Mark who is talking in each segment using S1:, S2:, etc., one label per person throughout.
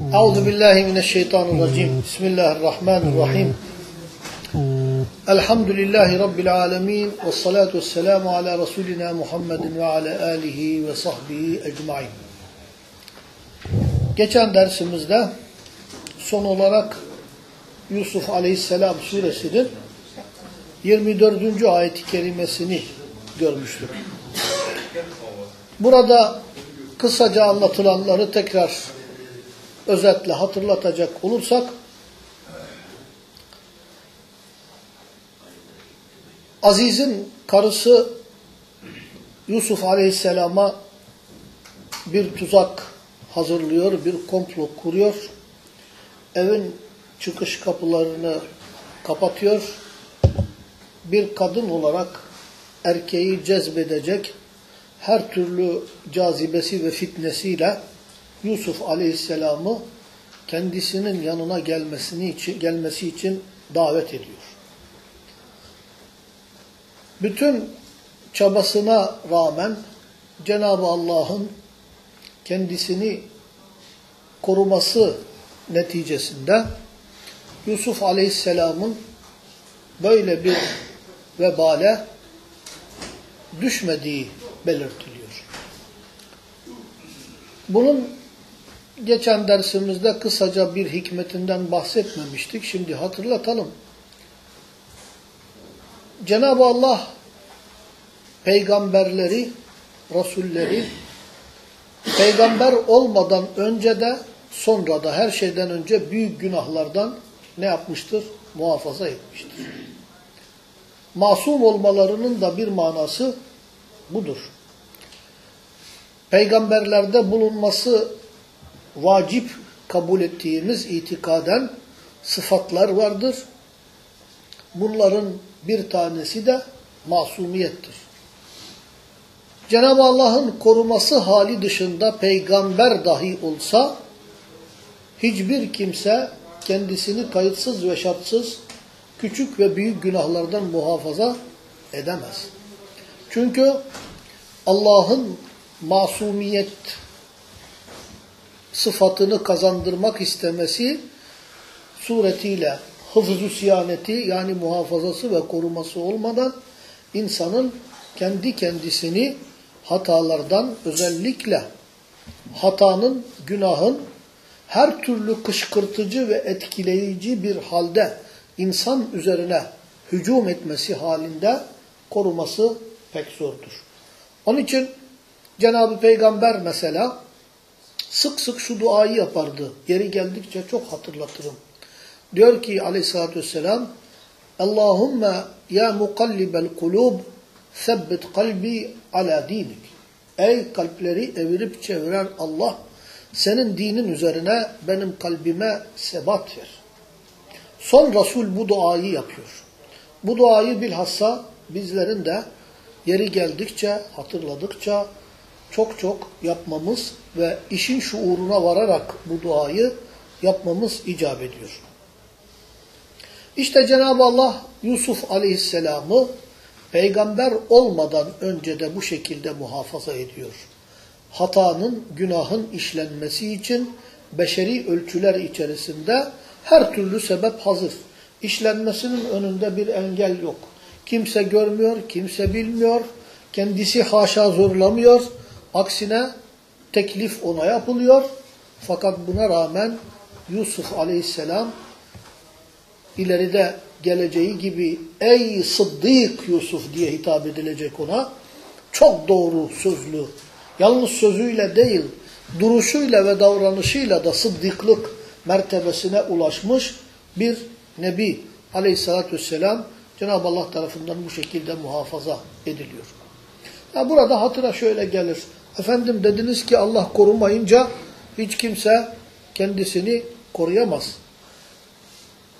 S1: أعوذ بالله من الشيطان الرجيم بسم الله الرحمن الرحيم الحمد لله رب العالمين والصلاة والسلام على رسولنا محمد وعلى آله ve sahbihi ecmain. Geçen dersimizde son olarak Yusuf Aleyhisselam suresinin 24. ayet-i kerimesini görmüştük. Burada kısaca anlatılanları tekrar özetle hatırlatacak olursak Aziz'in karısı Yusuf Aleyhisselam'a bir tuzak hazırlıyor, bir komplo kuruyor. Evin çıkış kapılarını kapatıyor. Bir kadın olarak erkeği cezbedecek her türlü cazibesi ve fitnesiyle Yusuf Aleyhisselam'ı kendisinin yanına gelmesini için, gelmesi için davet ediyor. Bütün çabasına rağmen Cenab-ı Allah'ın kendisini koruması neticesinde Yusuf Aleyhisselam'ın böyle bir vebale düşmediği belirtiliyor. Bunun geçen dersimizde kısaca bir hikmetinden bahsetmemiştik. Şimdi hatırlatalım. Cenab-ı Allah peygamberleri, rasulleri peygamber olmadan önce de sonra da her şeyden önce büyük günahlardan ne yapmıştır? Muhafaza etmiştir. Masum olmalarının da bir manası budur. Peygamberlerde bulunması vacip kabul ettiğimiz itikaden sıfatlar vardır. Bunların bir tanesi de masumiyettir. Cenab-ı Allah'ın koruması hali dışında peygamber dahi olsa hiçbir kimse kendisini kayıtsız ve şartsız küçük ve büyük günahlardan muhafaza edemez. Çünkü Allah'ın masumiyet sıfatını kazandırmak istemesi suretiyle hıfz-ı siyaneti yani muhafazası ve koruması olmadan insanın kendi kendisini hatalardan özellikle hatanın, günahın her türlü kışkırtıcı ve etkileyici bir halde insan üzerine hücum etmesi halinde koruması pek zordur. Onun için Cenab-ı Peygamber mesela sık sık şu duayı yapardı. Yeri geldikçe çok hatırlatırım. Diyor ki aleyhissalatü vesselam Allahümme ya mukallibel kulub sebbit kalbi ala dinik. Ey kalpleri evirip çeviren Allah senin dinin üzerine benim kalbime sebat ver. Son Resul bu duayı yapıyor. Bu duayı bilhassa bizlerin de yeri geldikçe, hatırladıkça çok çok yapmamız ve işin şuuruna vararak bu duayı yapmamız icap ediyor. İşte Cenab-ı Allah Yusuf Aleyhisselam'ı peygamber olmadan önce de bu şekilde muhafaza ediyor. Hatanın, günahın işlenmesi için beşeri ölçüler içerisinde her türlü sebep hazır. İşlenmesinin önünde bir engel yok. Kimse görmüyor, kimse bilmiyor, kendisi haşa zorlamıyor. Aksine teklif ona yapılıyor. Fakat buna rağmen Yusuf aleyhisselam ileride geleceği gibi ey sıddık Yusuf diye hitap edilecek ona. Çok doğru sözlü. Yalnız sözüyle değil, duruşuyla ve davranışıyla da sıddıklık mertebesine ulaşmış bir nebi aleyhissalatü vesselam Cenab-ı Allah tarafından bu şekilde muhafaza ediliyor. Ya burada hatıra şöyle gelir. Efendim dediniz ki Allah korumayınca hiç kimse kendisini koruyamaz.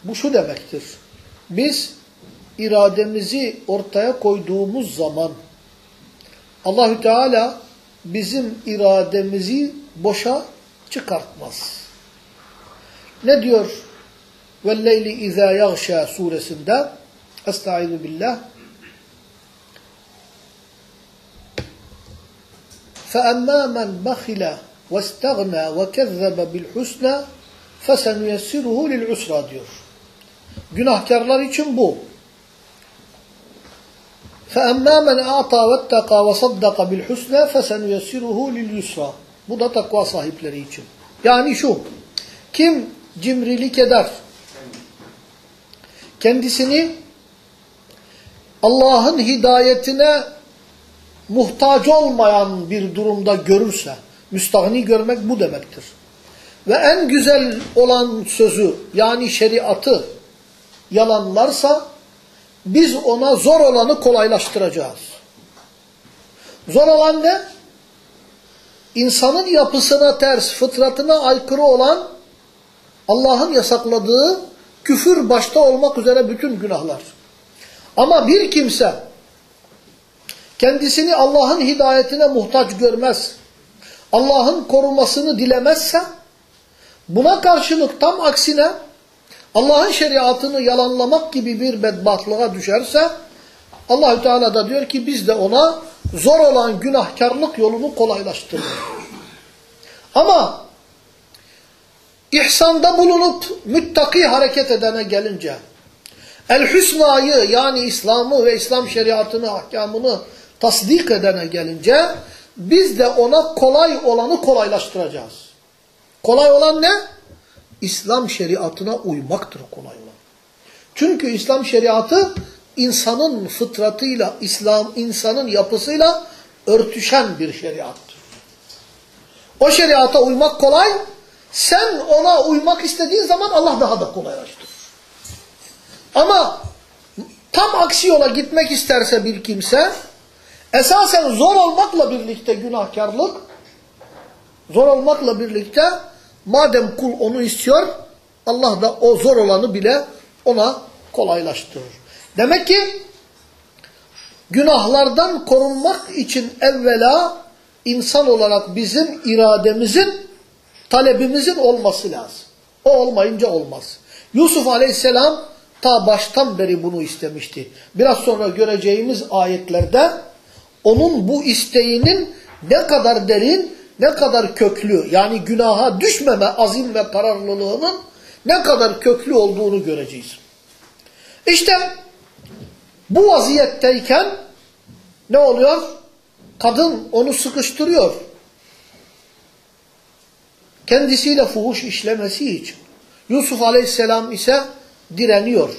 S1: Bu şu demektir. Biz irademizi ortaya koyduğumuz zaman Allahü Teala bizim irademizi boşa çıkartmaz. Ne diyor وَالْلَيْلِ اِذَا يَغْشَى suresinde Estaizu billah فَأَمَّا مَنْ بَخِلَ وَاسْتَغْنَى وَكَذَّبَ بِالْحُسْنَى فَسَنُيَسِّرُهُ لِلْعُسْرَى diyor. Günahkarlar için bu. فَأَمَّا مَنْ اَعْطَى وَاتَّقَى وَصَدَّقَ بِالْحُسْنَى فَسَنُيَسِّرُهُ لِلْيُسْرَى Bu da takva sahipleri için. Yani şu, kim cimrilik eder, kendisini Allah'ın hidayetine muhtaç olmayan bir durumda görürse, müstahni görmek bu demektir. Ve en güzel olan sözü yani şeriatı yalanlarsa biz ona zor olanı kolaylaştıracağız. Zor olan ne? İnsanın yapısına ters, fıtratına aykırı olan Allah'ın yasakladığı küfür başta olmak üzere bütün günahlar. Ama bir kimse kendisini Allah'ın hidayetine muhtaç görmez, Allah'ın korumasını dilemezse, buna karşılık tam aksine Allah'ın şeriatını yalanlamak gibi bir bedbahtlığa düşerse, Allahü Teala da diyor ki biz de ona zor olan günahkarlık yolunu kolaylaştırıyoruz. Ama ihsanda bulunup müttaki hareket edene gelince, El-Hüsna'yı yani İslam'ı ve İslam şeriatını, ahkamını tasdik edene gelince biz de ona kolay olanı kolaylaştıracağız. Kolay olan ne? İslam şeriatına uymaktır kolay olan. Çünkü İslam şeriatı insanın fıtratıyla, İslam insanın yapısıyla örtüşen bir şeriattır. O şeriata uymak kolay, sen ona uymak istediğin zaman Allah daha da kolaylaştırır. Ama tam aksi yola gitmek isterse bir kimse, esasen zor olmakla birlikte günahkarlık, zor olmakla birlikte madem kul onu istiyor, Allah da o zor olanı bile ona kolaylaştırır. Demek ki günahlardan korunmak için evvela insan olarak bizim irademizin, talebimizin olması lazım. O olmayınca olmaz. Yusuf aleyhisselam ta baştan beri bunu istemişti. Biraz sonra göreceğimiz ayetlerde onun bu isteğinin ne kadar derin, ne kadar köklü yani günaha düşmeme azim ve kararlılığının ne kadar köklü olduğunu göreceğiz. İşte bu vaziyetteyken ne oluyor? Kadın onu sıkıştırıyor. Kendisiyle fuhuş işlemesi için. Yusuf aleyhisselam ise direniyor.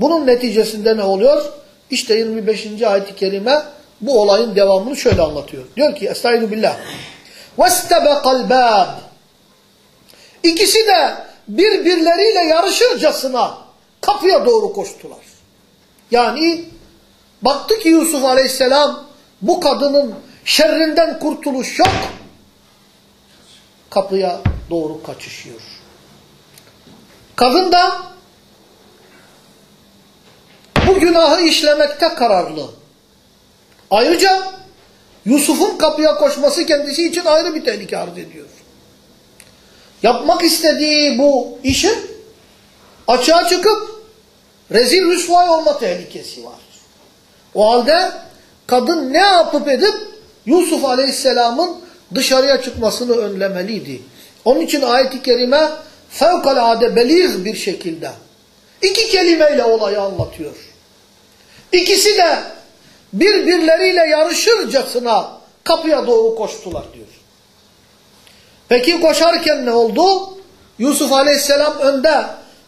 S1: Bunun neticesinde ne oluyor? İşte 25. ayet-i kerime bu olayın devamını şöyle anlatıyor. Diyor ki Estaizu billah. وَاسْتَبَقَ الْبَابِ İkisi de birbirleriyle yarışırcasına kapıya doğru koştular. Yani baktı ki Yusuf aleyhisselam bu kadının şerrinden kurtuluş yok. Kapıya doğru kaçışıyor. Kadın da bu günahı işlemekte kararlı. Ayrıca Yusuf'un kapıya koşması kendisi için ayrı bir tehlike arz ediyor. Yapmak istediği bu işin açığa çıkıp rezil rüsvay olma tehlikesi var. O halde kadın ne yapıp edip Yusuf Aleyhisselam'ın dışarıya çıkmasını önlemeliydi. Onun için ayet-i kerime fevkalade beliz bir şekilde iki kelimeyle olayı anlatıyor. İkisi de birbirleriyle yarışırcasına kapıya doğru koştular diyor. Peki koşarken ne oldu? Yusuf aleyhisselam önde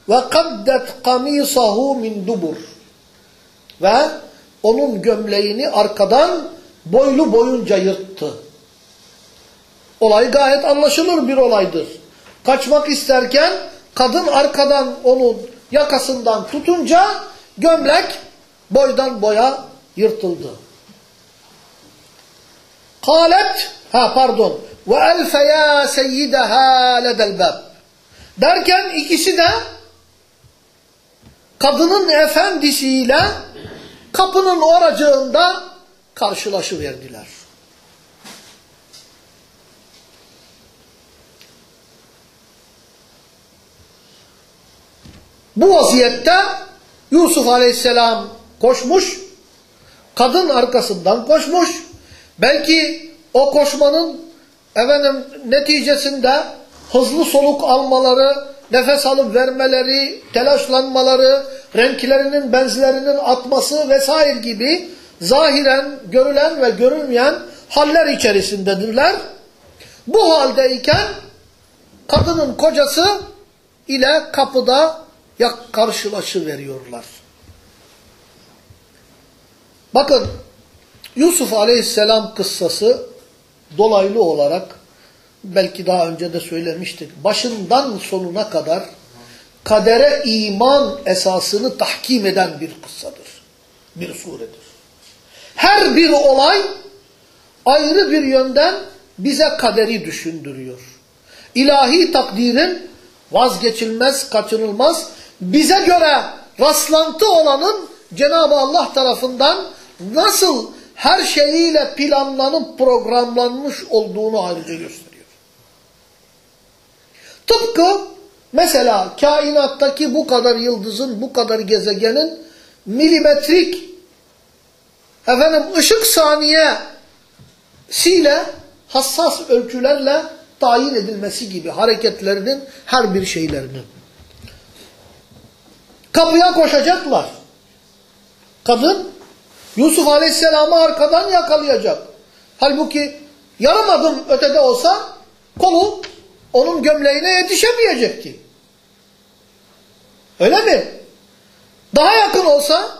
S1: ve kaddet kamisahu min dubur ve onun gömleğini arkadan boylu boyunca yırttı. Olay gayet anlaşılır bir olaydır. Kaçmak isterken kadın arkadan onun yakasından tutunca gömlek boydan boya yırtıldı. Kalet, ha pardon, ve elfeya seyyideha ledel bab. Derken ikisi de kadının efendisiyle kapının oracığında karşılaşıverdiler. Bu vaziyette Yusuf aleyhisselam koşmuş, kadın arkasından koşmuş. Belki o koşmanın efendim neticesinde hızlı soluk almaları, nefes alıp vermeleri, telaşlanmaları, renklerinin benzlerinin atması vesaire gibi zahiren görülen ve görünmeyen haller içerisindedirler. Bu haldeyken kadının kocası ile kapıda karşılaşı veriyorlar. Bakın Yusuf Aleyhisselam kıssası dolaylı olarak belki daha önce de söylemiştik. Başından sonuna kadar kadere iman esasını tahkim eden bir kıssadır. Bir suredir. Her bir olay ayrı bir yönden bize kaderi düşündürüyor. İlahi takdirin vazgeçilmez, kaçınılmaz, bize göre rastlantı olanın Cenab-ı Allah tarafından nasıl her şeyiyle planlanıp programlanmış olduğunu ayrıca gösteriyor. Tıpkı mesela kainattaki bu kadar yıldızın, bu kadar gezegenin milimetrik efendim ışık saniyesiyle hassas ölçülerle tayin edilmesi gibi hareketlerinin her bir şeylerinin. Kapıya koşacaklar. Kadın Yusuf Aleyhisselam'ı arkadan yakalayacak. Halbuki yarım adım ötede olsa kolu onun gömleğine yetişemeyecekti. Öyle mi? Daha yakın olsa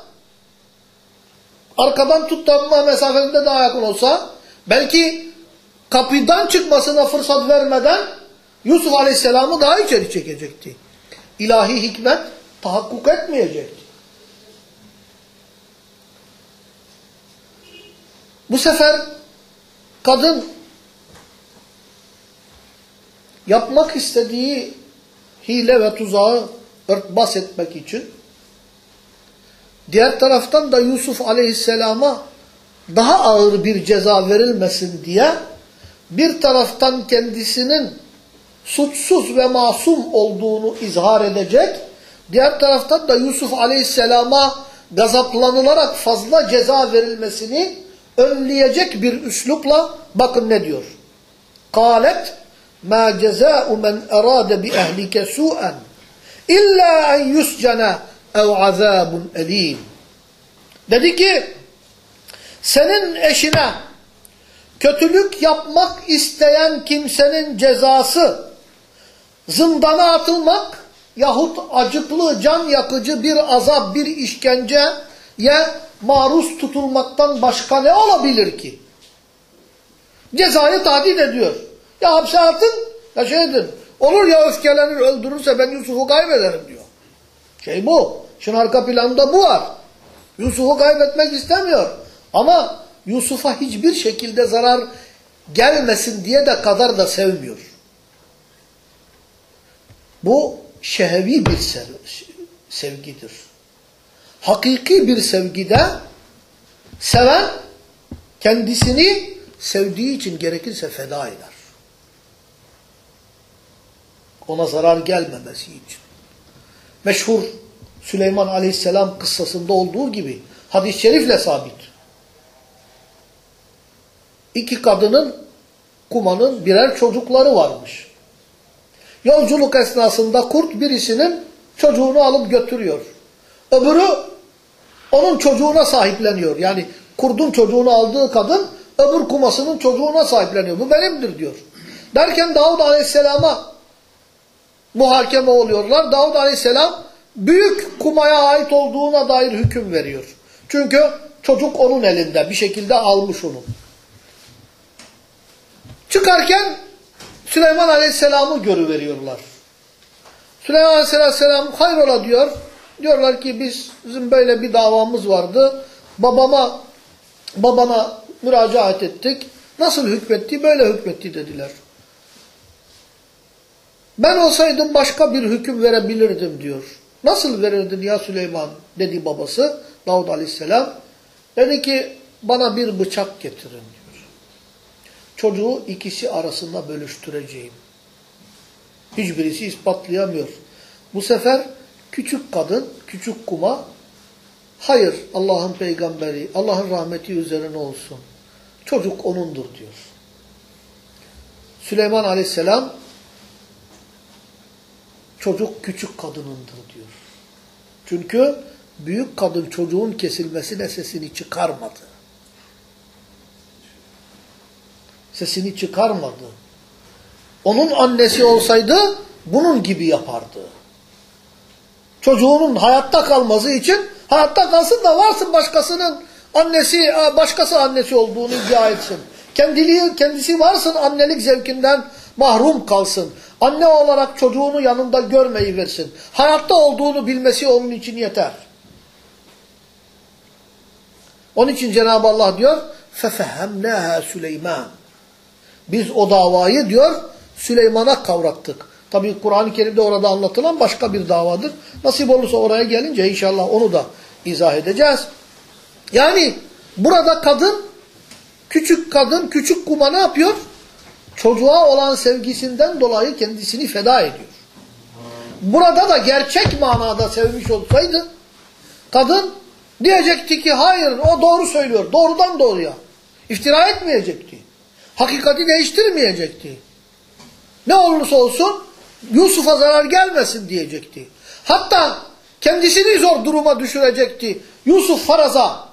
S1: arkadan tutlanma mesafesinde daha yakın olsa belki kapıdan çıkmasına fırsat vermeden Yusuf Aleyhisselam'ı daha içeri çekecekti. İlahi hikmet tahakkuk etmeyecekti. Bu sefer kadın yapmak istediği hile ve tuzağı örtbas etmek için diğer taraftan da Yusuf Aleyhisselam'a daha ağır bir ceza verilmesin diye bir taraftan kendisinin suçsuz ve masum olduğunu izhar edecek, diğer taraftan da Yusuf Aleyhisselam'a gazaplanılarak fazla ceza verilmesini önleyecek bir üslupla bakın ne diyor. Kalet ma cezâ'u men erâde bi ehlike su'en illa en yuscana ev azâbun elîm. Dedi ki senin eşine kötülük yapmak isteyen kimsenin cezası zindana atılmak yahut acıklı, can yakıcı bir azap, bir işkenceye maruz tutulmaktan başka ne olabilir ki? Cezayı tahdit ediyor. Ya hapse atın ya şey edin. Olur ya öfkelenir öldürürse ben Yusuf'u kaybederim diyor. Şey bu. Şimdi arka planda bu var. Yusuf'u kaybetmek istemiyor. Ama Yusuf'a hiçbir şekilde zarar gelmesin diye de kadar da sevmiyor. Bu şehevi bir sevgidir. Hakiki bir sevgide seven kendisini sevdiği için gerekirse feda eder. Ona zarar gelmemesi için. Meşhur Süleyman Aleyhisselam kıssasında olduğu gibi hadis-i şerifle sabit. İki kadının kumanın birer çocukları varmış. Yolculuk esnasında kurt birisinin çocuğunu alıp götürüyor. Öbürü onun çocuğuna sahipleniyor. Yani kurdun çocuğunu aldığı kadın öbür kumasının çocuğuna sahipleniyor. Bu benimdir diyor. Derken Davud Aleyhisselam'a muhakeme oluyorlar. Davud Aleyhisselam büyük kumaya ait olduğuna dair hüküm veriyor. Çünkü çocuk onun elinde. Bir şekilde almış onu. Çıkarken Süleyman Aleyhisselam'ı görüveriyorlar. Süleyman Aleyhisselam hayrola diyor. Diyorlar ki biz bizim böyle bir davamız vardı. Babama babana müracaat ettik. Nasıl hükmetti? Böyle hükmetti dediler. Ben olsaydım başka bir hüküm verebilirdim diyor. Nasıl verirdin ya Süleyman dedi babası Davud Aleyhisselam. Dedi ki bana bir bıçak getirin diyor. Çocuğu ikisi arasında bölüştüreceğim. Hiçbirisi ispatlayamıyor. Bu sefer küçük kadın, küçük kuma hayır Allah'ın peygamberi, Allah'ın rahmeti üzerine olsun. Çocuk onundur diyor. Süleyman aleyhisselam çocuk küçük kadınındır diyor. Çünkü büyük kadın çocuğun kesilmesine sesini çıkarmadı. Sesini çıkarmadı. Onun annesi olsaydı bunun gibi yapardı. Çocuğunun hayatta kalması için hayatta kalsın da varsın başkasının annesi, başkası annesi olduğunu iddia etsin. Kendiliği, kendisi varsın annelik zevkinden mahrum kalsın. Anne olarak çocuğunu yanında görmeyi versin. Hayatta olduğunu bilmesi onun için yeter. Onun için Cenab-ı Allah diyor فَفَهَمْنَاهَا Süleyman. Biz o davayı diyor Süleyman'a kavrattık. Tabi Kur'an-ı Kerim'de orada anlatılan başka bir davadır. Nasip olursa oraya gelince inşallah onu da izah edeceğiz. Yani burada kadın, küçük kadın, küçük kuma ne yapıyor? Çocuğa olan sevgisinden dolayı kendisini feda ediyor. Burada da gerçek manada sevmiş olsaydı, kadın diyecekti ki hayır o doğru söylüyor, doğrudan doğruya. İftira etmeyecekti. Hakikati değiştirmeyecekti. Ne olursa olsun Yusuf'a zarar gelmesin diyecekti. Hatta kendisini zor duruma düşürecekti. Yusuf faraza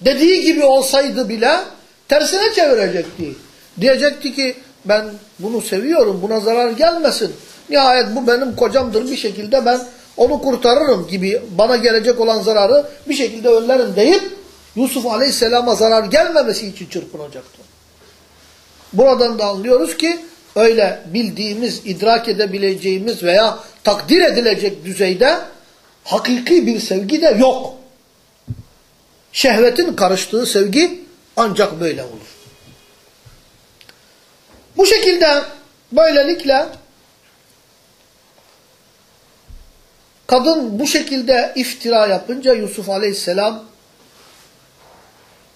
S1: dediği gibi olsaydı bile tersine çevirecekti. Diyecekti ki ben bunu seviyorum buna zarar gelmesin. Nihayet bu benim kocamdır bir şekilde ben onu kurtarırım gibi bana gelecek olan zararı bir şekilde önlerim deyip Yusuf Aleyhisselam'a zarar gelmemesi için çırpınacaktı. Buradan da anlıyoruz ki öyle bildiğimiz, idrak edebileceğimiz veya takdir edilecek düzeyde hakiki bir sevgi de yok. Şehvetin karıştığı sevgi ancak böyle olur. Bu şekilde böylelikle kadın bu şekilde iftira yapınca Yusuf Aleyhisselam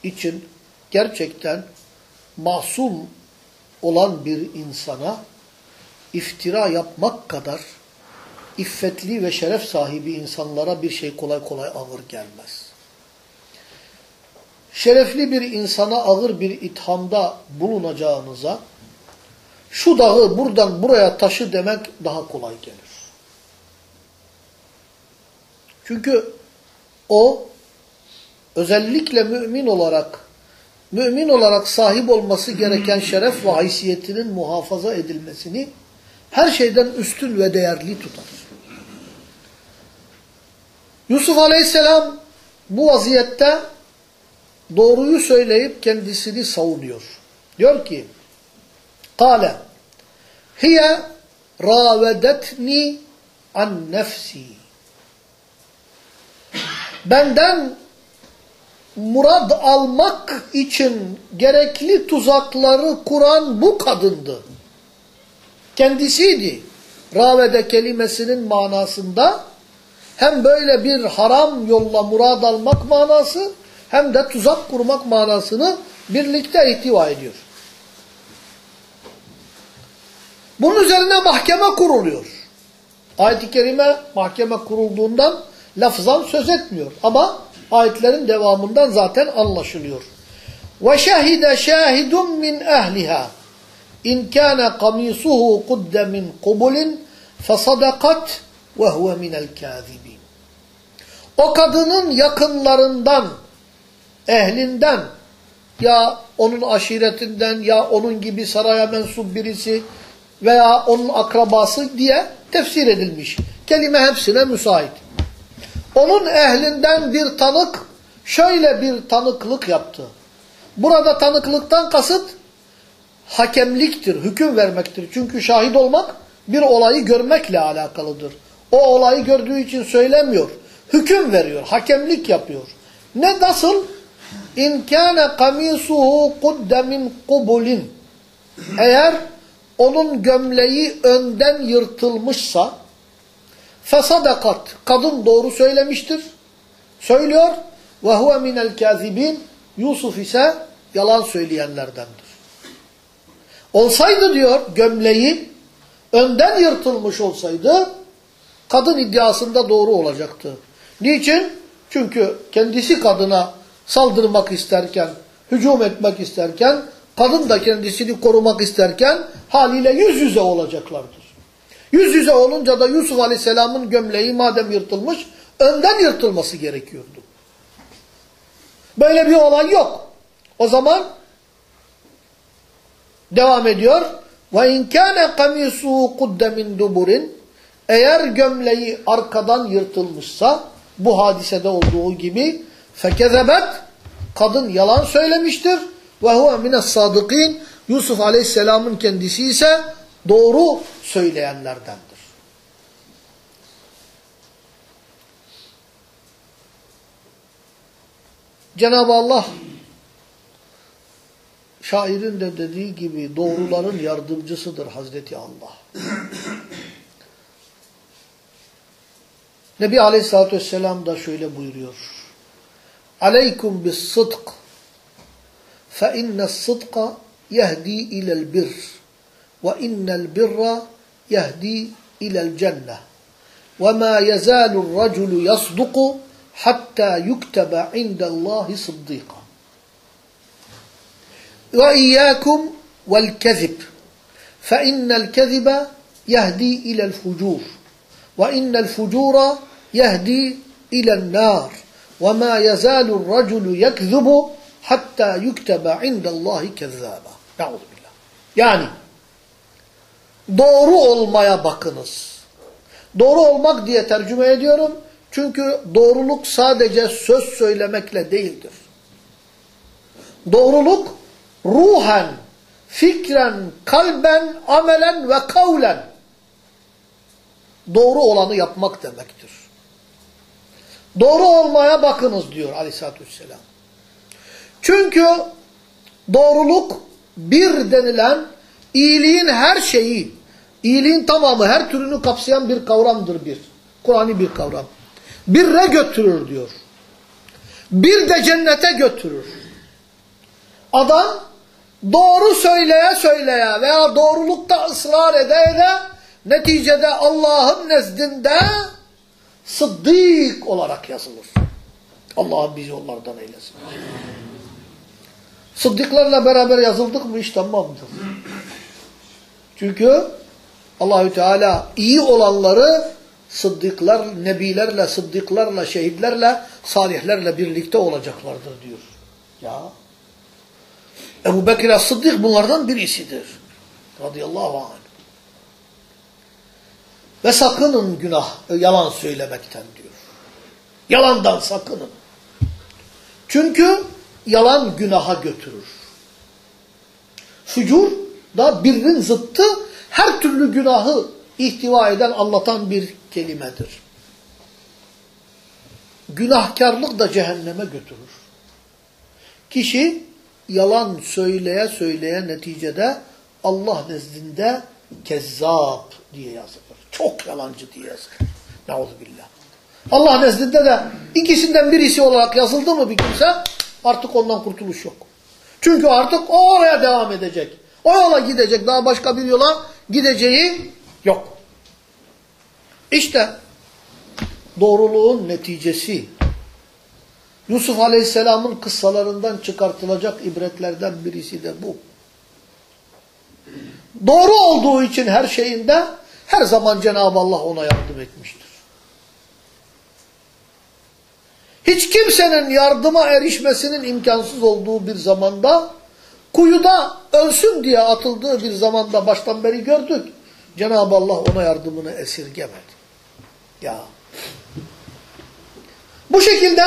S1: için gerçekten masum olan bir insana iftira yapmak kadar iffetli ve şeref sahibi insanlara bir şey kolay kolay ağır gelmez. Şerefli bir insana ağır bir ithamda bulunacağınıza şu dağı buradan buraya taşı demek daha kolay gelir. Çünkü o özellikle mümin olarak mümin olarak sahip olması gereken şeref ve haysiyetinin muhafaza edilmesini her şeyden üstün ve değerli tutar. Yusuf Aleyhisselam bu vaziyette doğruyu söyleyip kendisini savunuyor. Diyor ki Kale hiye ravedetni an nefsi benden murad almak için gerekli tuzakları kuran bu kadındı. Kendisiydi. Ravede kelimesinin manasında hem böyle bir haram yolla murad almak manası hem de tuzak kurmak manasını birlikte ihtiva ediyor. Bunun üzerine mahkeme kuruluyor. Ayet-i Kerime mahkeme kurulduğundan lafzan söz etmiyor. Ama ayetlerin devamından zaten anlaşılıyor. Ve şahide şahidun min ehliha in kana qamisuhu qudda min qubulin fesadakat ve huve minel kâzibin. O kadının yakınlarından, ehlinden ya onun aşiretinden ya onun gibi saraya mensup birisi veya onun akrabası diye tefsir edilmiş. Kelime hepsine müsait. Onun ehlinden bir tanık şöyle bir tanıklık yaptı. Burada tanıklıktan kasıt hakemliktir, hüküm vermektir. Çünkü şahit olmak bir olayı görmekle alakalıdır. O olayı gördüğü için söylemiyor. Hüküm veriyor, hakemlik yapıyor. Ne nasıl? İn kana kamisuhu kudde min kubulin. Eğer onun gömleği önden yırtılmışsa fesadakat kadın doğru söylemiştir. Söylüyor ve huve minel kazibin Yusuf ise yalan söyleyenlerdendir. Olsaydı diyor gömleği önden yırtılmış olsaydı kadın iddiasında doğru olacaktı. Niçin? Çünkü kendisi kadına saldırmak isterken, hücum etmek isterken kadın da kendisini korumak isterken haliyle yüz yüze olacaklardır. Yüz yüze olunca da Yusuf Aleyhisselam'ın gömleği madem yırtılmış, önden yırtılması gerekiyordu. Böyle bir olay yok. O zaman devam ediyor. وَاِنْ كَانَ قَمِيسُهُ قُدَّ مِنْ دُبُرٍ Eğer gömleği arkadan yırtılmışsa, bu hadisede olduğu gibi فَكَذَبَتْ Kadın yalan söylemiştir. وَهُوَ مِنَ الصَّادِقِينَ Yusuf Aleyhisselam'ın kendisi ise doğru söyleyenlerdendir. Cenab-ı Allah şairin de dediği gibi doğruların yardımcısıdır Hazreti Allah. Nebi Aleyhisselatü Vesselam da şöyle buyuruyor. Aleykum bis sıdk fe inne sıdka yehdi ilel bir وإن البر يهدي إلى الجنة. وما يزال الرجل يصدق حتى يكتب عند الله صديقا. وإياكم والكذب. فإن الكذب يهدي إلى الفجور. وإن الفجور يهدي إلى النار. وما يزال الرجل يكذب حتى يكتب عند الله كذابا. نعوذ بالله. يعني doğru olmaya bakınız. Doğru olmak diye tercüme ediyorum. Çünkü doğruluk sadece söz söylemekle değildir. Doğruluk ruhen, fikren, kalben, amelen ve kavlen doğru olanı yapmak demektir. Doğru olmaya bakınız diyor aleyhissalatü vesselam. Çünkü doğruluk bir denilen iyiliğin her şeyi, iyiliğin tamamı, her türünü kapsayan bir kavramdır bir. Kur'an'ı bir kavram. Birre götürür diyor. Bir de cennete götürür. Adam doğru söyleye söyleye veya doğrulukta ısrar ede ede neticede Allah'ın nezdinde sıddık olarak yazılır. Allah'ın bizi onlardan eylesin. Sıddıklarla beraber yazıldık mı iş tamamdır. Çünkü Allahü Teala iyi olanları sıddıklar, nebilerle, sıddıklarla, şehitlerle, salihlerle birlikte olacaklardır diyor. Ya Ebu Bekir As-Sıddık bunlardan birisidir. Radıyallahu anh. Ve sakının günah, yalan söylemekten diyor. Yalandan sakının. Çünkü yalan günaha götürür. Fücur da birinin zıttı her türlü günahı ihtiva eden, anlatan bir kelimedir. Günahkarlık da cehenneme götürür. Kişi yalan söyleye söyleye neticede Allah nezdinde kezzap diye yazılır. Çok yalancı diye yazılır. Neuzubillah. Allah nezdinde de ikisinden birisi olarak yazıldı mı bir kimse artık ondan kurtuluş yok. Çünkü artık o oraya devam edecek. O yola gidecek. Daha başka bir yola gideceği yok. İşte doğruluğun neticesi Yusuf Aleyhisselam'ın kıssalarından çıkartılacak ibretlerden birisi de bu. Doğru olduğu için her şeyinde her zaman Cenab-ı Allah ona yardım etmiştir. Hiç kimsenin yardıma erişmesinin imkansız olduğu bir zamanda kuyuda ölsün diye atıldığı bir zamanda baştan beri gördük. Cenab-ı Allah ona yardımını esirgemedi. Ya. Bu şekilde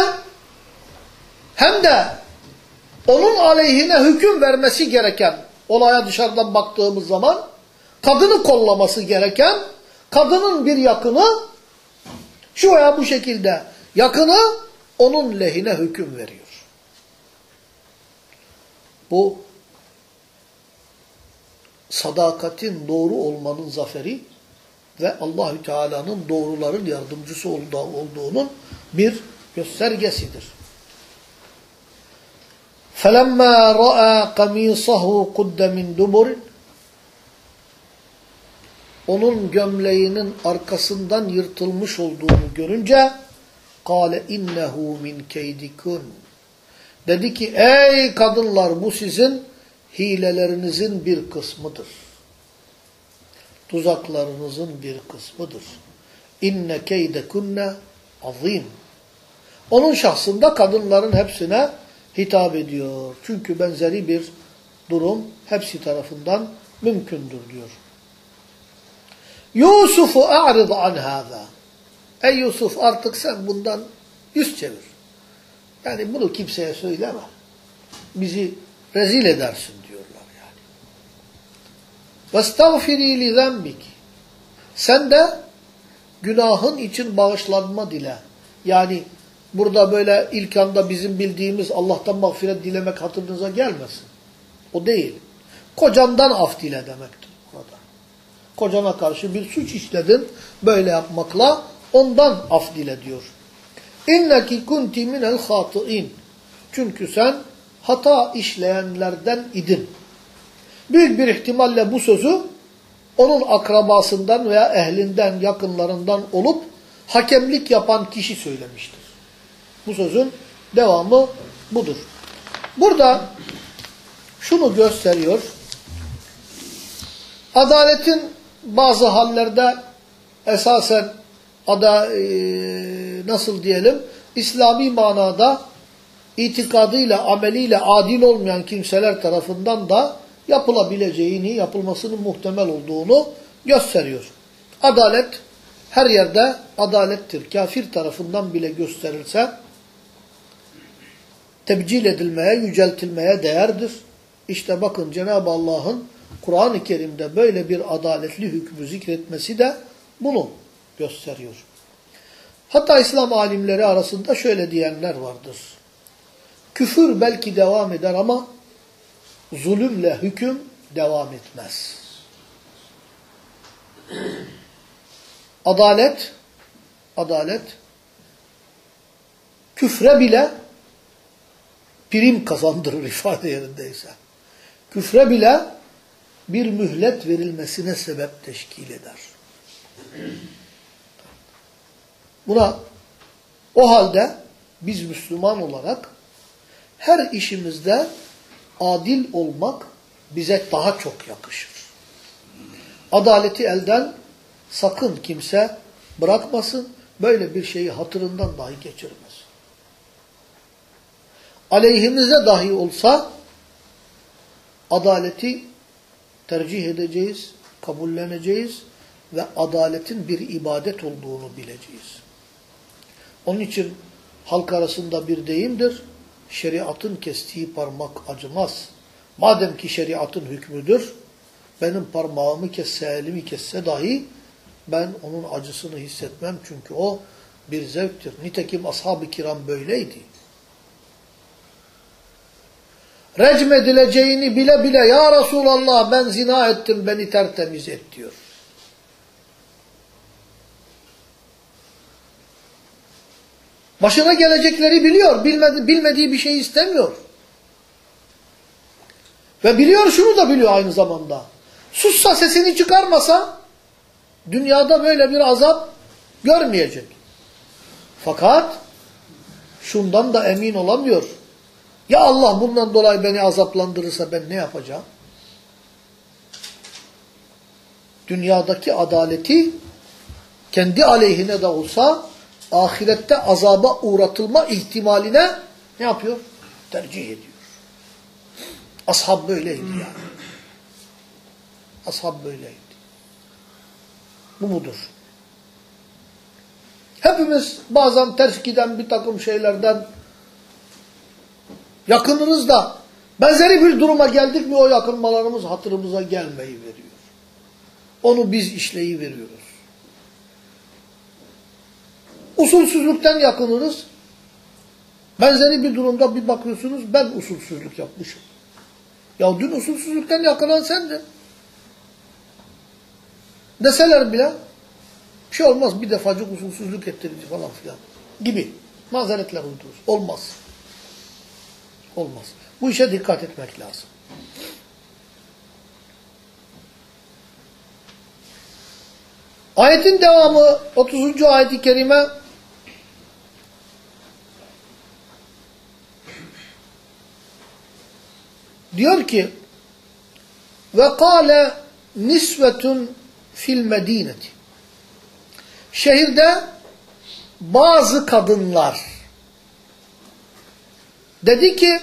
S1: hem de onun aleyhine hüküm vermesi gereken olaya dışarıdan baktığımız zaman kadını kollaması gereken kadının bir yakını şu veya bu şekilde yakını onun lehine hüküm veriyor. Bu sadakatin doğru olmanın zaferi ve Allahü Teala'nın doğruların yardımcısı olduğunun bir göstergesidir. فَلَمَّا رَأَى قَمِيصَهُ قُدَّ مِنْ دُبُرٍ Onun gömleğinin arkasından yırtılmış olduğunu görünce قَالَ اِنَّهُ مِنْ كَيْدِكُنْ Dedi ki ey kadınlar bu sizin hilelerinizin bir kısmıdır. Tuzaklarınızın bir kısmıdır. İnne keydekunne azim. Onun şahsında kadınların hepsine hitap ediyor. Çünkü benzeri bir durum hepsi tarafından mümkündür diyor. Yusuf'u a'rid an hâzâ. Ey Yusuf artık sen bundan yüz çevir. Yani bunu kimseye söyleme. Bizi rezil edersin. وَاسْتَغْفِرِي لِذَنْبِكِ Sen de günahın için bağışlanma dile. Yani burada böyle ilk anda bizim bildiğimiz Allah'tan mağfiret dilemek hatırınıza gelmesin. O değil. Kocandan af dile demektir burada. Kocana karşı bir suç işledin, böyle yapmakla ondan af dile diyor. İnneki kunti minel hatıin. Çünkü sen hata işleyenlerden idin. Büyük bir ihtimalle bu sözü onun akrabasından veya ehlinden, yakınlarından olup hakemlik yapan kişi söylemiştir. Bu sözün devamı budur. Burada şunu gösteriyor. Adaletin bazı hallerde esasen ada, e, nasıl diyelim İslami manada itikadıyla, ameliyle adil olmayan kimseler tarafından da yapılabileceğini, yapılmasının muhtemel olduğunu gösteriyor. Adalet her yerde adalettir. Kafir tarafından bile gösterilse tebcil edilmeye, yüceltilmeye değerdir. İşte bakın Cenab-ı Allah'ın Kur'an-ı Kerim'de böyle bir adaletli hükmü zikretmesi de bunu gösteriyor. Hatta İslam alimleri arasında şöyle diyenler vardır. Küfür belki devam eder ama zulümle hüküm devam etmez. Adalet, adalet, küfre bile prim kazandırır ifade yerindeyse. Küfre bile bir mühlet verilmesine sebep teşkil eder. Buna o halde biz Müslüman olarak her işimizde adil olmak bize daha çok yakışır. Adaleti elden sakın kimse bırakmasın, böyle bir şeyi hatırından dahi geçirmez. Aleyhimize dahi olsa adaleti tercih edeceğiz, kabulleneceğiz ve adaletin bir ibadet olduğunu bileceğiz. Onun için halk arasında bir deyimdir. Şeriatın kestiği parmak acımaz. Madem ki şeriatın hükmüdür, benim parmağımı kesse, elimi kesse dahi ben onun acısını hissetmem. Çünkü o bir zevktir. Nitekim ashab-ı kiram böyleydi. Recm edileceğini bile bile ya Resulallah ben zina ettim beni tertemiz et diyor. Başına gelecekleri biliyor. Bilmedi, bilmediği bir şey istemiyor. Ve biliyor şunu da biliyor aynı zamanda. Sussa sesini çıkarmasa dünyada böyle bir azap görmeyecek. Fakat şundan da emin olamıyor. Ya Allah bundan dolayı beni azaplandırırsa ben ne yapacağım? Dünyadaki adaleti kendi aleyhine de olsa ahirette azaba uğratılma ihtimaline ne yapıyor? Tercih ediyor. Ashab böyleydi yani. Ashab böyleydi. Bu mudur? Hepimiz bazen ters giden bir takım şeylerden yakınırız da benzeri bir duruma geldik mi o yakınmalarımız hatırımıza gelmeyi veriyor. Onu biz işleyi veriyoruz. Usulsüzlükten yakınırız. Benzeri bir durumda bir bakıyorsunuz ben usulsüzlük yapmışım. Ya dün usulsüzlükten yakınan sendin. Deseler bile bir şey olmaz bir defacık usulsüzlük ettirici falan filan gibi mazeretler uydururuz. Olmaz. Olmaz. Bu işe dikkat etmek lazım. Ayetin devamı 30. ayet-i kerime diyor ki ve kâle nisvetun fil medineti. Şehirde bazı kadınlar dedi ki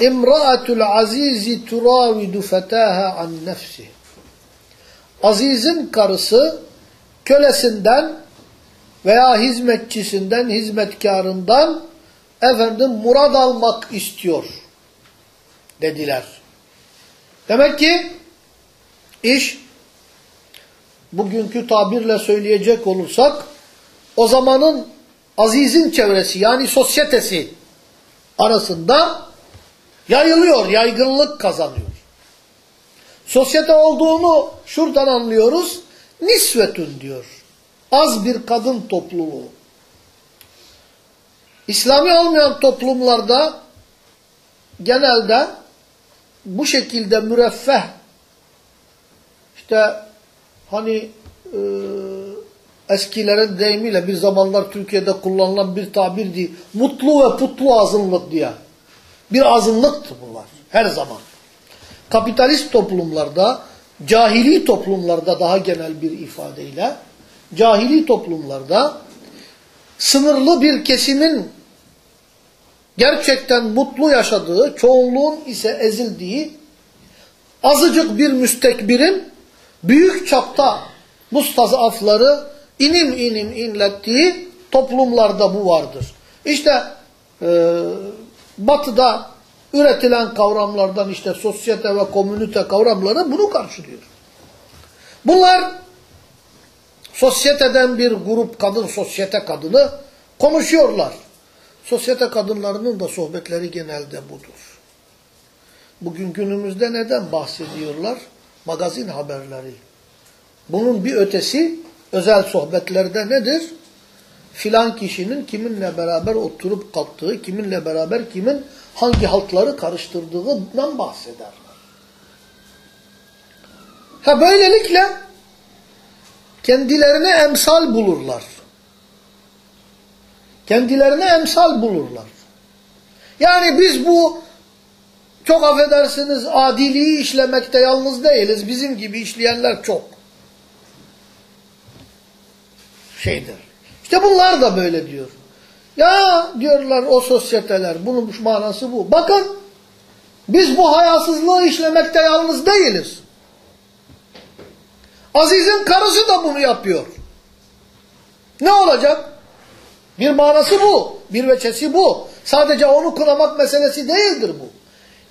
S1: İmra'atul azizi turavidu fetaha an nefsi. Aziz'in karısı kölesinden veya hizmetçisinden, hizmetkarından efendim murad almak istiyor dediler. Demek ki iş bugünkü tabirle söyleyecek olursak o zamanın azizin çevresi yani sosyetesi arasında yayılıyor, yaygınlık kazanıyor. Sosyete olduğunu şuradan anlıyoruz. Nisvetün diyor. Az bir kadın topluluğu. İslami olmayan toplumlarda genelde bu şekilde müreffeh işte hani e, eskilerin deyimiyle bir zamanlar Türkiye'de kullanılan bir tabirdi. Mutlu ve putlu azınlık diye. Bir azınlıktı bunlar her zaman. Kapitalist toplumlarda, cahili toplumlarda daha genel bir ifadeyle, cahili toplumlarda sınırlı bir kesimin gerçekten mutlu yaşadığı, çoğunluğun ise ezildiği, azıcık bir müstekbirin büyük çapta mustazafları inim inim inlettiği toplumlarda bu vardır. İşte e, batıda üretilen kavramlardan işte sosyete ve komünite kavramları bunu karşılıyor. Bunlar sosyeteden bir grup kadın, sosyete kadını konuşuyorlar. Sosyete kadınlarının da sohbetleri genelde budur. Bugün günümüzde neden bahsediyorlar? Magazin haberleri. Bunun bir ötesi özel sohbetlerde nedir? Filan kişinin kiminle beraber oturup kalktığı, kiminle beraber kimin hangi halkları karıştırdığından bahsederler. Ha böylelikle kendilerine emsal bulurlar. Kendilerine emsal bulurlar. Yani biz bu çok affedersiniz adiliği işlemekte yalnız değiliz. Bizim gibi işleyenler çok. Şeydir. İşte bunlar da böyle diyor. Ya diyorlar o sosyeteler bunun manası bu. Bakın biz bu hayasızlığı işlemekte yalnız değiliz. Aziz'in karısı da bunu yapıyor. Ne olacak? Bir manası bu. Bir veçesi bu. Sadece onu kınamak meselesi değildir bu.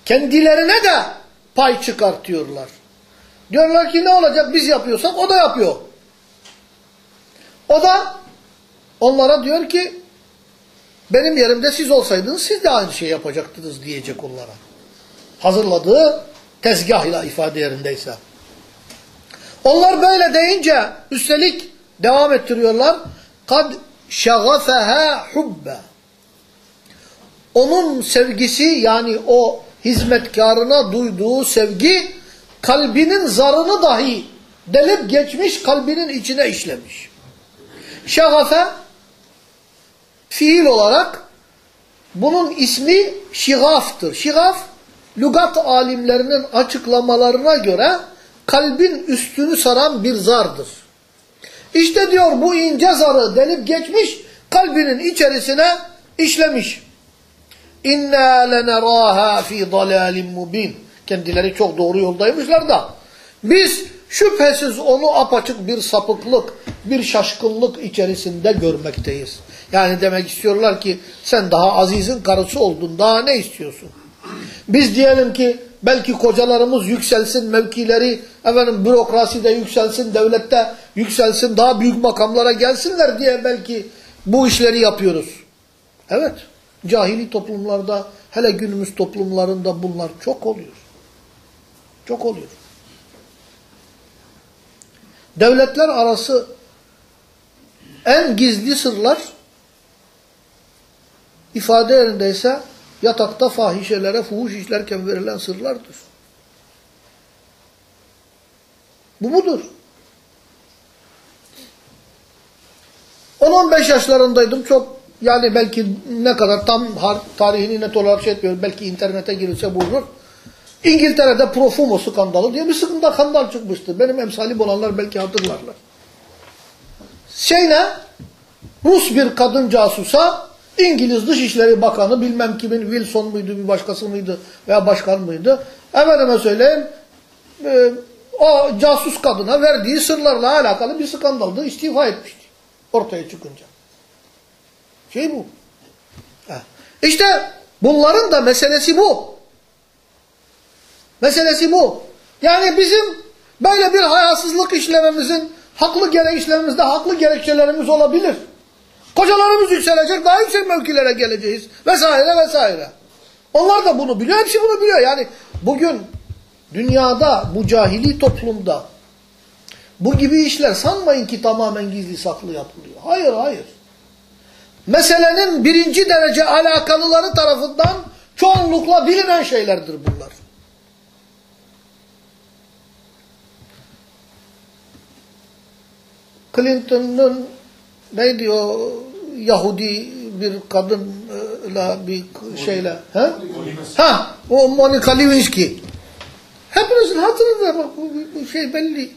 S1: Kendilerine de pay çıkartıyorlar. Diyorlar ki ne olacak biz yapıyorsak o da yapıyor. O da onlara diyor ki benim yerimde siz olsaydınız siz de aynı şey yapacaktınız diyecek onlara. Hazırladığı tezgahla ifade yerindeyse. Onlar böyle deyince üstelik devam ettiriyorlar. Kad şagafeha hubbe. Onun sevgisi yani o hizmetkarına duyduğu sevgi kalbinin zarını dahi delip geçmiş kalbinin içine işlemiş. Şagafe fiil olarak bunun ismi şigaftır. Şigaf lügat alimlerinin açıklamalarına göre kalbin üstünü saran bir zardır. İşte diyor bu ince zarı delip geçmiş kalbinin içerisine işlemiş. İnna leneraha fi dalalin mubin. Kendileri çok doğru yoldaymışlar da. Biz şüphesiz onu apaçık bir sapıklık, bir şaşkınlık içerisinde görmekteyiz. Yani demek istiyorlar ki sen daha azizin karısı oldun. Daha ne istiyorsun? Biz diyelim ki belki kocalarımız yükselsin, mevkileri efendim bürokraside yükselsin, devlette yükselsin, daha büyük makamlara gelsinler diye belki bu işleri yapıyoruz. Evet, cahili toplumlarda, hele günümüz toplumlarında bunlar çok oluyor. Çok oluyor. Devletler arası en gizli sırlar ifade yerindeyse yatakta fahişelere fuhuş işlerken verilen sırlardır. Bu budur. 10-15 yaşlarındaydım. Çok yani belki ne kadar tam tarihini net olarak şey etmiyorum. Belki internete girilse bulunur. İngiltere'de Profumo skandalı diye bir skandal skandal çıkmıştı. Benim emsalim olanlar belki hatırlarlar. Şey ne? Rus bir kadın casusa İngiliz Dışişleri Bakanı bilmem kimin Wilson muydu bir başkası mıydı veya başkan mıydı? Efendime söyleyeyim o casus kadına verdiği sırlarla alakalı bir skandaldı. istifa etmişti. Ortaya çıkınca. Şey bu. İşte bunların da meselesi bu. Meselesi bu. Yani bizim böyle bir hayasızlık işlememizin haklı gere haklı gerekçelerimiz olabilir. Kocalarımız yükselecek, daha yüksek mevkilere geleceğiz vesaire vesaire. Onlar da bunu biliyor, hepsi bunu biliyor. Yani bugün dünyada, bu cahili toplumda bu gibi işler sanmayın ki tamamen gizli saklı yapılıyor. Hayır, hayır. Meselenin birinci derece alakalıları tarafından çoğunlukla bilinen şeylerdir bunlar. Clinton'ın neydi o Yahudi bir kadınla bir şeyle ha? Ha, o Monica Lewinsky. Hepinizin hatırında bak bu, bu şey belli.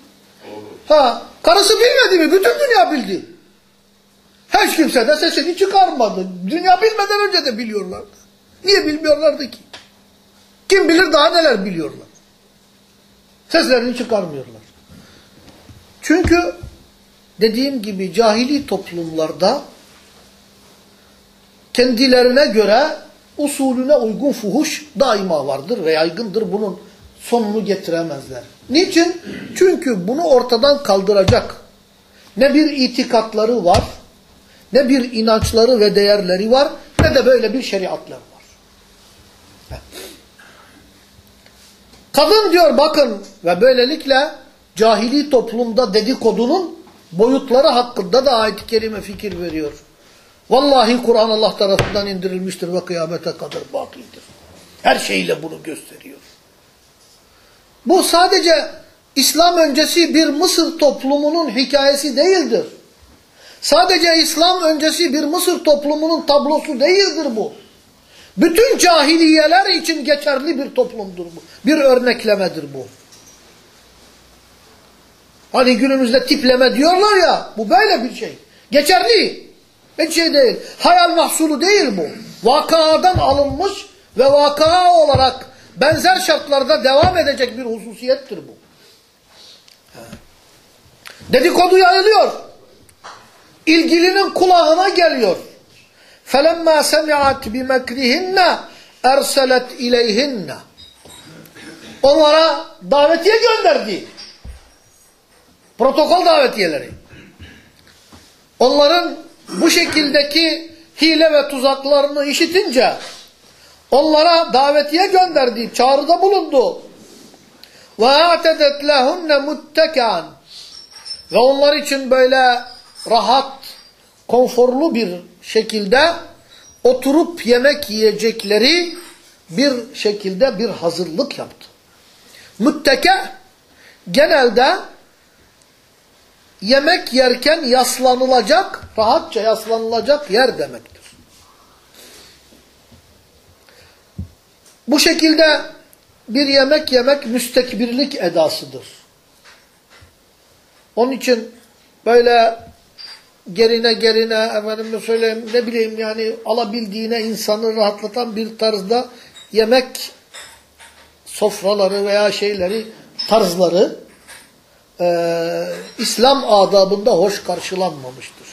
S1: Ha, karısı bilmedi mi? Bütün dünya bildi. Hiç kimse de sesini çıkarmadı. Dünya bilmeden önce de biliyorlardı. Niye bilmiyorlardı ki? Kim bilir daha neler biliyorlar. Seslerini çıkarmıyorlar. Çünkü dediğim gibi cahili toplumlarda kendilerine göre usulüne uygun fuhuş daima vardır ve yaygındır. Bunun sonunu getiremezler. Niçin? Çünkü bunu ortadan kaldıracak ne bir itikatları var, ne bir inançları ve değerleri var, ne de böyle bir şeriatları var. Kadın diyor bakın ve böylelikle cahili toplumda dedikodunun boyutları hakkında da ayet-i kerime fikir veriyor. Vallahi Kur'an Allah tarafından indirilmiştir ve kıyamete kadar bakidir. Her şeyle bunu gösteriyor. Bu sadece İslam öncesi bir Mısır toplumunun hikayesi değildir. Sadece İslam öncesi bir Mısır toplumunun tablosu değildir bu. Bütün cahiliyeler için geçerli bir toplumdur bu. Bir örneklemedir bu. Hani günümüzde tipleme diyorlar ya, bu böyle bir şey. Geçerli. Bir şey değil. Hayal mahsulu değil bu. Vakadan alınmış ve vaka olarak benzer şartlarda devam edecek bir hususiyettir bu. Dedikodu yayılıyor. İlgilinin kulağına geliyor. فَلَمَّا سَمِعَتْ بِمَكْرِهِنَّ اَرْسَلَتْ اِلَيْهِنَّ Onlara davetiye gönderdi. Protokol davetiyeleri. Onların bu şekildeki hile ve tuzaklarını işitince onlara davetiye gönderdi, çağrıda bulundu. Ve a'tedet lehunne muttekan ve onlar için böyle rahat, konforlu bir şekilde oturup yemek yiyecekleri bir şekilde bir hazırlık yaptı. Mütteke genelde yemek yerken yaslanılacak, rahatça yaslanılacak yer demektir. Bu şekilde bir yemek yemek müstekbirlik edasıdır. Onun için böyle gerine gerine efendim söyleyeyim ne bileyim yani alabildiğine insanı rahatlatan bir tarzda yemek sofraları veya şeyleri tarzları e, İslam adabında hoş karşılanmamıştır.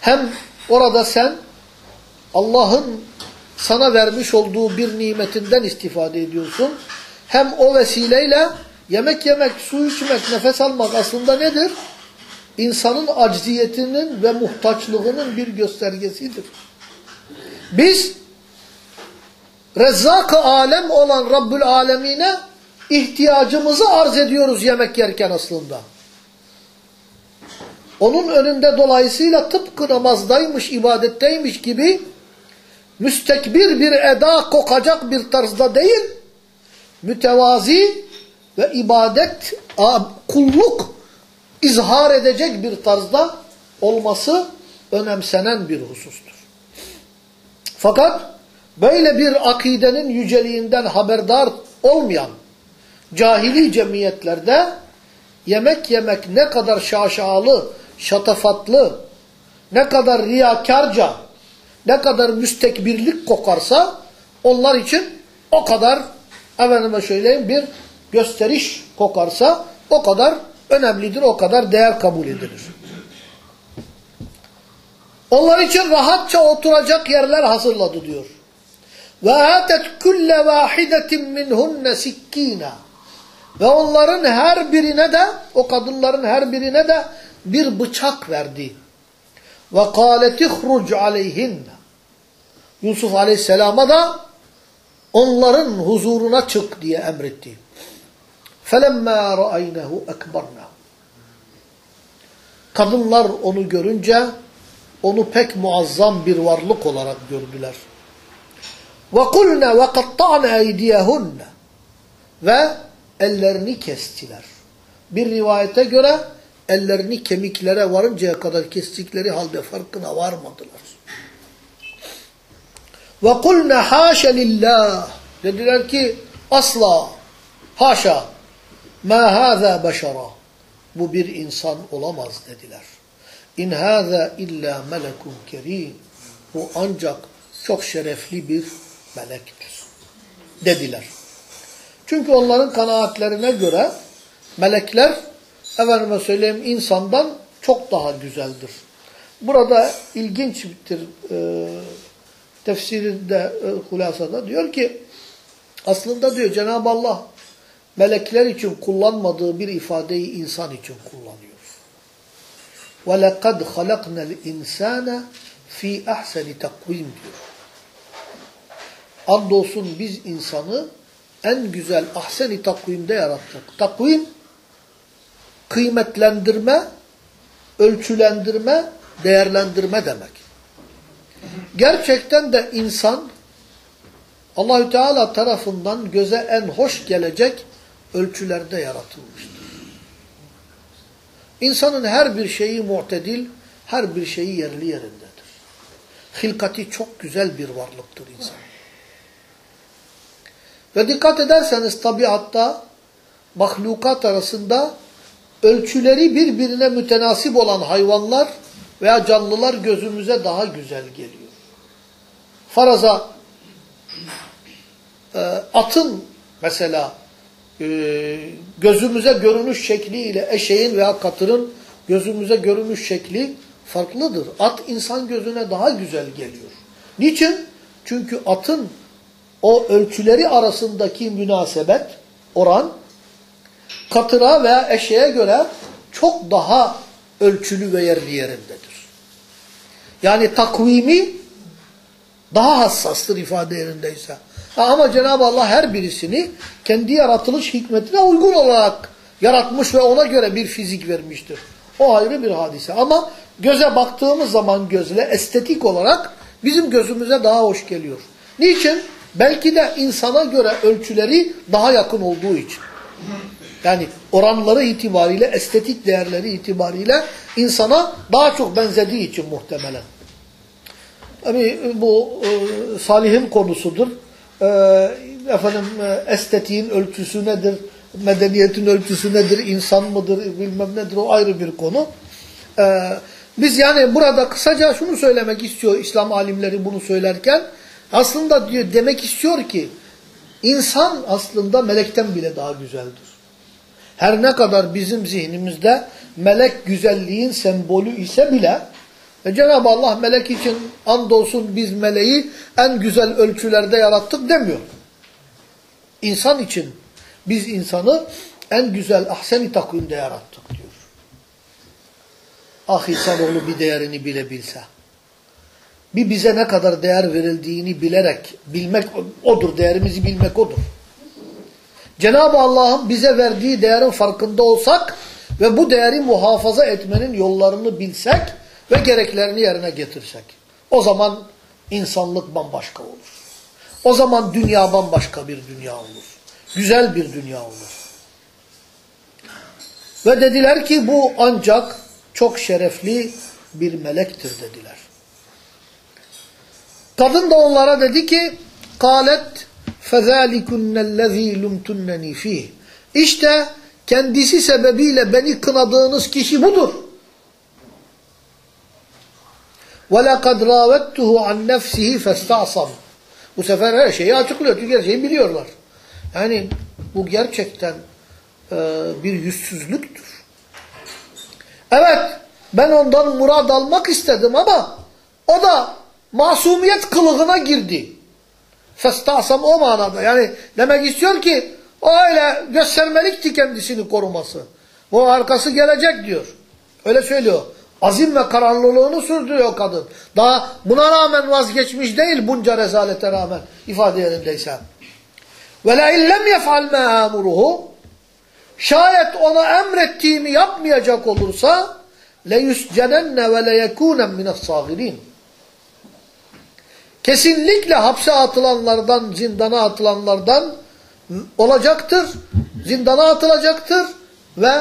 S1: Hem orada sen Allah'ın sana vermiş olduğu bir nimetinden istifade ediyorsun. Hem o vesileyle yemek yemek, su içmek, nefes almak aslında nedir? İnsanın acziyetinin ve muhtaçlığının bir göstergesidir. Biz Rezzak-ı alem olan Rabbül Alemine ihtiyacımızı arz ediyoruz yemek yerken aslında. Onun önünde dolayısıyla tıpkı namazdaymış, ibadetteymiş gibi müstekbir bir eda kokacak bir tarzda değil, mütevazi ve ibadet, kulluk izhar edecek bir tarzda olması önemsenen bir husustur. Fakat böyle bir akidenin yüceliğinden haberdar olmayan cahili cemiyetlerde yemek yemek ne kadar şaşalı, şatafatlı, ne kadar riyakarca, ne kadar müstekbirlik kokarsa onlar için o kadar efendime söyleyeyim bir gösteriş kokarsa o kadar önemlidir, o kadar değer kabul edilir. Onlar için rahatça oturacak yerler hazırladı diyor. Ve atet kulle vahidetin minhunne sikkina. Ve onların her birine de, o kadınların her birine de bir bıçak verdi. Ve kâlet ihruc aleyhinne. Yusuf aleyhisselama da onların huzuruna çık diye emretti. فَلَمَّا رَأَيْنَهُ اَكْبَرْنَا Kadınlar onu görünce onu pek muazzam bir varlık olarak gördüler. وَقُلْنَا وَقَطَّعْنَا اَيْدِيَهُنَّ Ve ellerini kestiler. Bir rivayete göre ellerini kemiklere varıncaya kadar kestikleri halde farkına varmadılar. Ve kulna haşa lillah. Dediler ki asla haşa ma haza beşara. Bu bir insan olamaz dediler. İn haza illa melekun kerim. Bu ancak çok şerefli bir melektir. Dediler. Çünkü onların kanaatlerine göre melekler efendime söyleyeyim insandan çok daha güzeldir. Burada ilginçtir e, tefsirinde e, hulasada diyor ki aslında diyor Cenab-ı Allah melekler için kullanmadığı bir ifadeyi insan için kullanıyor. وَلَقَدْ خَلَقْنَا الْاِنْسَانَ ف۪ي اَحْسَنِ takvim diyor. Andolsun biz insanı en güzel ahseni takvimde yarattık. Takvim, kıymetlendirme, ölçülendirme, değerlendirme demek. Gerçekten de insan Allahü Teala tarafından göze en hoş gelecek ölçülerde yaratılmıştır. İnsanın her bir şeyi muhtedil, her bir şeyi yerli yerindedir. Hilkati çok güzel bir varlıktır insan. Ve dikkat ederseniz tabiatta mahlukat arasında ölçüleri birbirine mütenasip olan hayvanlar veya canlılar gözümüze daha güzel geliyor. Faraza e, atın mesela e, gözümüze görünüş şekliyle eşeğin veya katırın gözümüze görünüş şekli farklıdır. At insan gözüne daha güzel geliyor. Niçin? Çünkü atın o ölçüleri arasındaki münasebet, oran, katıra veya eşeğe göre çok daha ölçülü ve yerli yerindedir. Yani takvimi daha hassastır ifade yerindeyse. Ama Cenab-ı Allah her birisini kendi yaratılış hikmetine uygun olarak yaratmış ve ona göre bir fizik vermiştir. O ayrı bir hadise. Ama göze baktığımız zaman gözle estetik olarak bizim gözümüze daha hoş geliyor. Niçin? Belki de insana göre ölçüleri daha yakın olduğu için. Yani oranları itibariyle, estetik değerleri itibariyle insana daha çok benzediği için muhtemelen. Tabi bu e, salihin konusudur. E, efendim e, estetiğin ölçüsü nedir? Medeniyetin ölçüsü nedir? İnsan mıdır? Bilmem nedir? O ayrı bir konu. E, biz yani burada kısaca şunu söylemek istiyor İslam alimleri bunu söylerken. Aslında diyor demek istiyor ki insan aslında melekten bile daha güzeldir. Her ne kadar bizim zihnimizde melek güzelliğin sembolü ise bile e Cenab-ı Allah melek için andolsun biz meleği en güzel ölçülerde yarattık demiyor. İnsan için biz insanı en güzel ahsen-i takvimde yarattık diyor. Ah insanoğlu bir değerini bilebilse. Bir bize ne kadar değer verildiğini bilerek, bilmek odur, değerimizi bilmek odur. Cenab-ı Allah'ın bize verdiği değerin farkında olsak ve bu değeri muhafaza etmenin yollarını bilsek ve gereklerini yerine getirsek. O zaman insanlık bambaşka olur. O zaman dünya bambaşka bir dünya olur. Güzel bir dünya olur. Ve dediler ki bu ancak çok şerefli bir melektir dediler. Kadın da onlara dedi ki قالت فَذَٰلِكُنَّ الَّذ۪ي لُمْتُنَّنِي ف۪يهِ İşte kendisi sebebiyle beni kınadığınız kişi budur. وَلَقَدْ رَاوَتْتُهُ عَنْ نَفْسِهِ فَاسْتَعْصَمْ Bu sefer her şeyi açıklıyor çünkü her şeyi biliyorlar. Yani bu gerçekten e, bir yüzsüzlüktür. Evet ben ondan murad almak istedim ama o da masumiyet kılığına girdi. Festasam o manada. Yani demek istiyor ki o öyle göstermelikti kendisini koruması. O arkası gelecek diyor. Öyle söylüyor. Azim ve kararlılığını sürdürüyor kadın. Daha buna rağmen vazgeçmiş değil bunca rezalete rağmen ifade yerindeyse. Ve la illem yef'al şayet ona emrettiğimi yapmayacak olursa le yuscenenne ve le yekûnen mine's. Kesinlikle hapse atılanlardan, zindana atılanlardan olacaktır. Zindana atılacaktır ve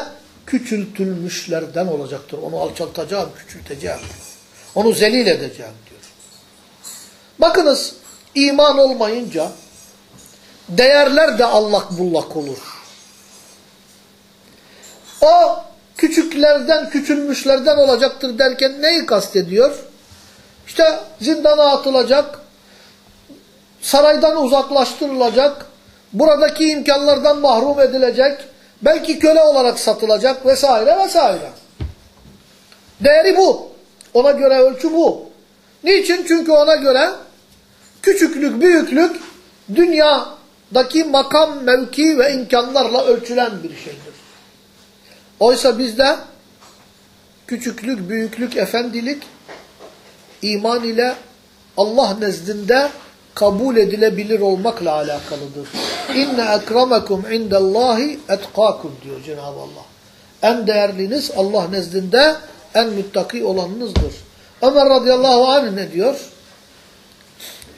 S1: küçültülmüşlerden olacaktır. Onu alçaltacağım, küçülteceğim. Onu zelil edeceğim diyor. Bakınız iman olmayınca değerler de allak bullak olur. O küçüklerden, küçülmüşlerden olacaktır derken neyi kastediyor? İşte zindana atılacak, saraydan uzaklaştırılacak, buradaki imkanlardan mahrum edilecek, belki köle olarak satılacak vesaire vesaire. Değeri bu. Ona göre ölçü bu. Niçin? Çünkü ona göre küçüklük, büyüklük dünyadaki makam, mevki ve imkanlarla ölçülen bir şeydir. Oysa bizde küçüklük, büyüklük, efendilik iman ile Allah nezdinde kabul edilebilir olmakla alakalıdır. İnne ekremekum indallahi etkakum diyor Cenab-ı Allah. En değerliniz Allah nezdinde en müttaki olanınızdır. Ömer radıyallahu anh ne diyor?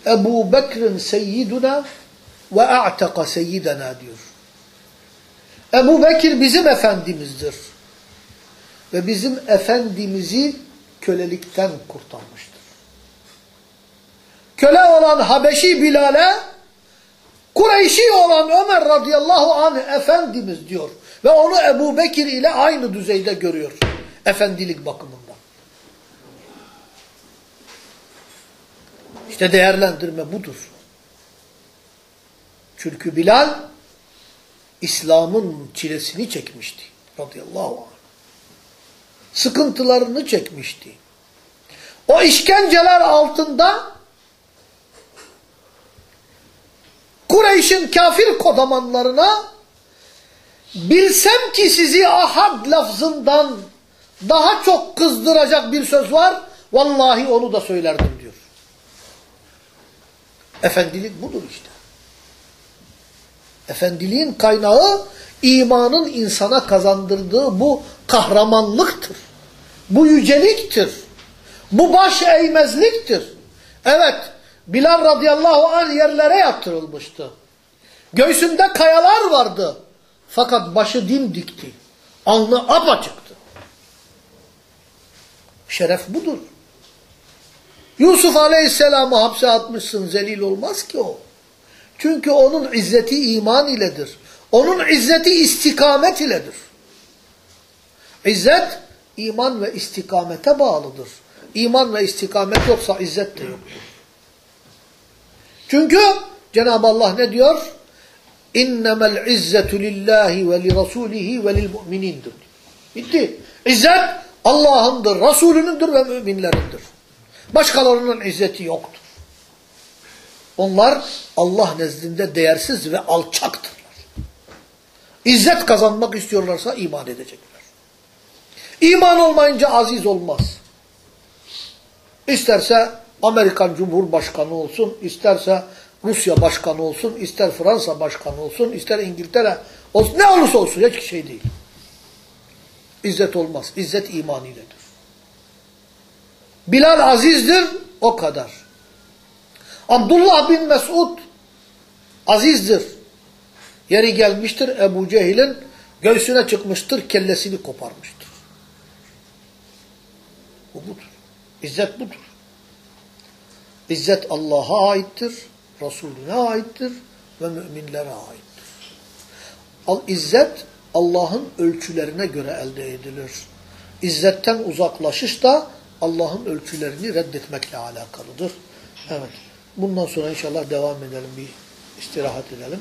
S1: Ebu Bekir'in seyyiduna ve a'taka seyyidena diyor. Ebu Bekir bizim efendimizdir. Ve bizim efendimizi kölelikten kurtarmıştır. Köle olan Habeşi Bilal'e Kureyşi olan Ömer radıyallahu anh efendimiz diyor. Ve onu Ebu Bekir ile aynı düzeyde görüyor. Efendilik bakımından. İşte değerlendirme budur. Çünkü Bilal İslam'ın çilesini çekmişti. Radıyallahu anh. Sıkıntılarını çekmişti. O işkenceler altında Kureyş'in kafir kodamanlarına bilsem ki sizi ahad lafzından daha çok kızdıracak bir söz var, vallahi onu da söylerdim diyor. Efendilik budur işte. Efendiliğin kaynağı imanın insana kazandırdığı bu kahramanlıktır. Bu yüceliktir. Bu baş eğmezliktir. Evet, Bilal radıyallahu anh yerlere yatırılmıştı. Göğsünde kayalar vardı. Fakat başı dimdikti. Alnı apaçıktı. Şeref budur. Yusuf aleyhisselamı hapse atmışsın zelil olmaz ki o. Çünkü onun izzeti iman iledir. Onun izzeti istikamet iledir. İzzet iman ve istikamete bağlıdır. İman ve istikamet yoksa izzet de yoktur. Çünkü Cenab-ı Allah ne diyor? İnnemel izzetu lillahi ve li rasulihi ve lil mu'minindir. Bitti. İzzet Allah'ındır, Resulünündür ve müminlerindir. Başkalarının izzeti yoktur. Onlar Allah nezdinde değersiz ve alçaktırlar. İzzet kazanmak istiyorlarsa iman edecekler. İman olmayınca aziz olmaz. İsterse Amerikan Cumhurbaşkanı olsun, isterse Rusya Başkanı olsun, ister Fransa Başkanı olsun, ister İngiltere olsun, ne olursa olsun hiç şey değil. İzzet olmaz. İzzet iman iledir. Bilal azizdir, o kadar. Abdullah bin Mesud azizdir. Yeri gelmiştir Ebu Cehil'in göğsüne çıkmıştır, kellesini koparmıştır. Bu budur. İzzet budur. İzzet Allah'a aittir. Resulüne aittir ve müminlere aittir. Al İzzet Allah'ın ölçülerine göre elde edilir. İzzetten uzaklaşış da Allah'ın ölçülerini reddetmekle alakalıdır. Evet. Bundan sonra inşallah devam edelim. Bir istirahat edelim.